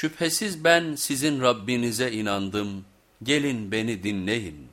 Şüphesiz ben sizin Rabbinize inandım, gelin beni dinleyin.''